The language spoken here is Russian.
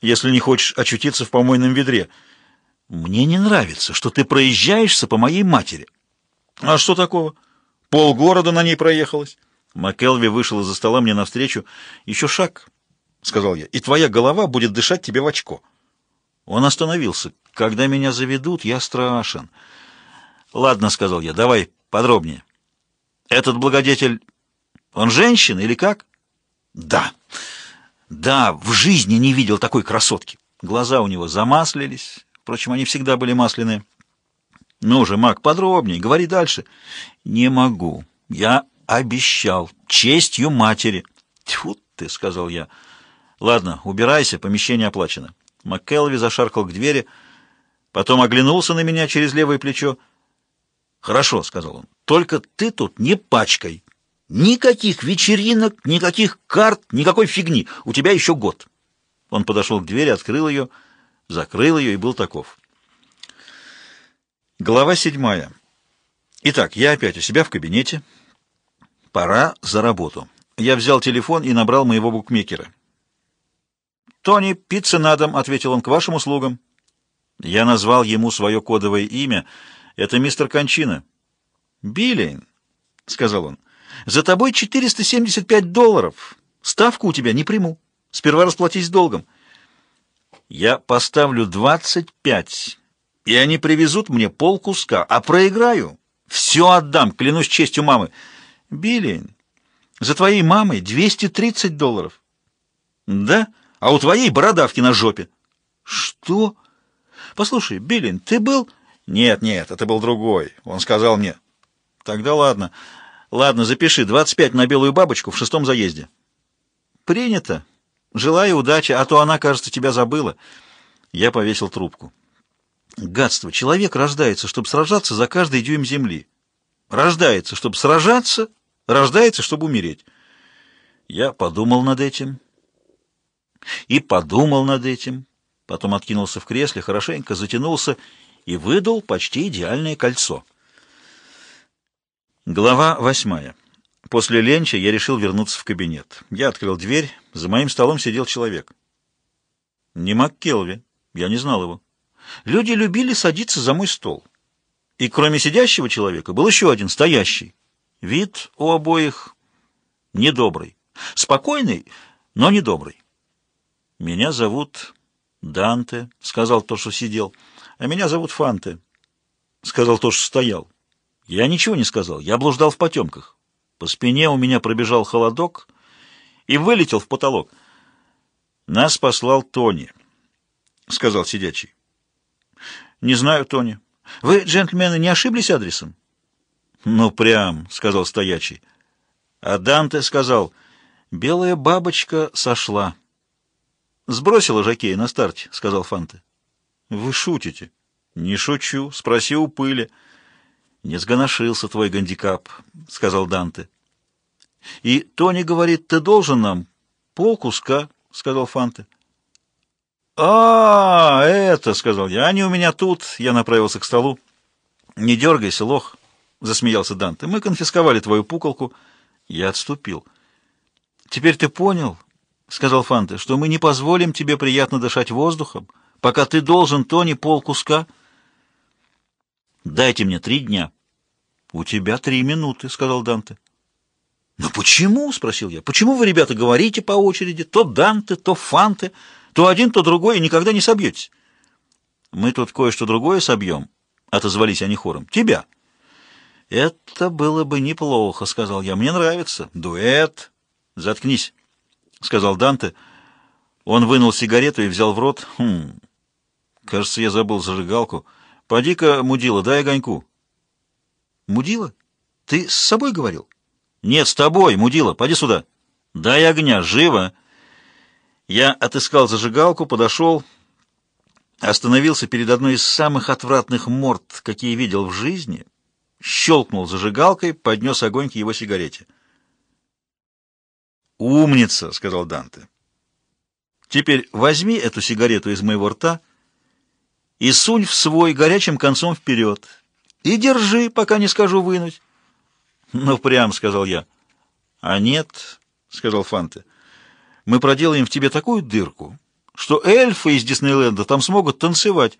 если не хочешь очутиться в помойном ведре. Мне не нравится, что ты проезжаешься по моей матери. А что такого? Полгорода на ней проехалось. МакКелви вышел из-за стола мне навстречу. Еще шаг, — сказал я, — и твоя голова будет дышать тебе в очко. Он остановился. Когда меня заведут, я страшен. Ладно, — сказал я, — давай подробнее. Этот благодетель, он женщина или как? Да. Да, в жизни не видел такой красотки. Глаза у него замаслились. Впрочем, они всегда были масляные. Ну же, Мак, подробнее, говори дальше. Не могу. Я обещал. Честью матери. Тьфу ты, сказал я. Ладно, убирайся, помещение оплачено. МакКелви зашаркал к двери, потом оглянулся на меня через левое плечо. «Хорошо», — сказал он, — «только ты тут не пачкай». Никаких вечеринок, никаких карт, никакой фигни. У тебя еще год. Он подошел к двери, открыл ее, закрыл ее и был таков. Глава седьмая. Итак, я опять у себя в кабинете. Пора за работу. Я взял телефон и набрал моего букмекера. «Тони, пицца на дом», — ответил он, — «к вашим услугам». Я назвал ему свое кодовое имя. Это мистер Кончина. «Биллин», — сказал он, — за тобой 475 долларов. Ставку у тебя не приму. Сперва расплатись долгом. Я поставлю 25, и они привезут мне полкуска, а проиграю. Все отдам, клянусь честью мамы. Билли, за твоей мамой 230 долларов. Да? А у твоей бородавки на жопе. Что? Послушай, Биллин, ты был... Нет, нет, это был другой. Он сказал мне. Тогда ладно. Ладно, запиши. 25 на белую бабочку в шестом заезде. Принято. Желаю удачи, а то она, кажется, тебя забыла. Я повесил трубку. Гадство. Человек рождается, чтобы сражаться за каждый дюйм земли. Рождается, чтобы сражаться, рождается, чтобы умереть. Я подумал над этим. И подумал над этим. Потом откинулся в кресле, хорошенько затянулся и выдал почти идеальное кольцо. Глава восьмая. После ленча я решил вернуться в кабинет. Я открыл дверь, за моим столом сидел человек. Не МакКелви, я не знал его. Люди любили садиться за мой стол. И кроме сидящего человека был еще один, стоящий. Вид у обоих недобрый. Спокойный, но недобрый. «Меня зовут Данте», — сказал то, что сидел. «А меня зовут Фанте», — сказал то, что стоял. Я ничего не сказал, я блуждал в потемках. По спине у меня пробежал холодок и вылетел в потолок. Нас послал Тони, — сказал сидячий. Не знаю, Тони. Вы, джентльмены, не ошиблись адресом? Ну, прям, — сказал стоячий. А Данте сказал, белая бабочка сошла. Сбросила жакея на старте, — сказал Фанте. Вы шутите? Не шучу, спроси у пыли. «Не сгоношился твой гандикап», — сказал Данте. «И Тони говорит, ты должен нам полкуска», — сказал Фанте. «А, это», — сказал я, — «они у меня тут». Я направился к столу. «Не дергайся, лох», — засмеялся Данте. «Мы конфисковали твою пуколку». Я отступил. «Теперь ты понял», — сказал Фанте, — «что мы не позволим тебе приятно дышать воздухом, пока ты должен Тони полкуска». «Дайте мне три дня». «У тебя три минуты», — сказал Данте. «Но почему?» — спросил я. «Почему вы, ребята, говорите по очереди? То Данте, то Фанте, то один, то другой, и никогда не собьетесь». «Мы тут кое-что другое собьем», — отозвались они хором. «Тебя». «Это было бы неплохо», — сказал я. «Мне нравится. Дуэт». «Заткнись», — сказал Данте. Он вынул сигарету и взял в рот. «Хм, кажется, я забыл зажигалку. Поди-ка, мудила, дай огоньку». Мудила? Ты с собой говорил? Нет, с тобой, мудила. Поди сюда. Дай огня, живо. Я отыскал зажигалку, подошел, остановился перед одной из самых отвратных морд, какие видел в жизни, щелкнул зажигалкой, поднес огонь к его сигарете. «Умница!» — сказал Данте. «Теперь возьми эту сигарету из моего рта и сунь в свой горячим концом вперед. И держи, пока не скажу вынуть. Ну, прям, сказал я. А нет, сказал Фанте. Мы проделаем в тебе такую дырку, что эльфы из Диснейленда там смогут танцевать.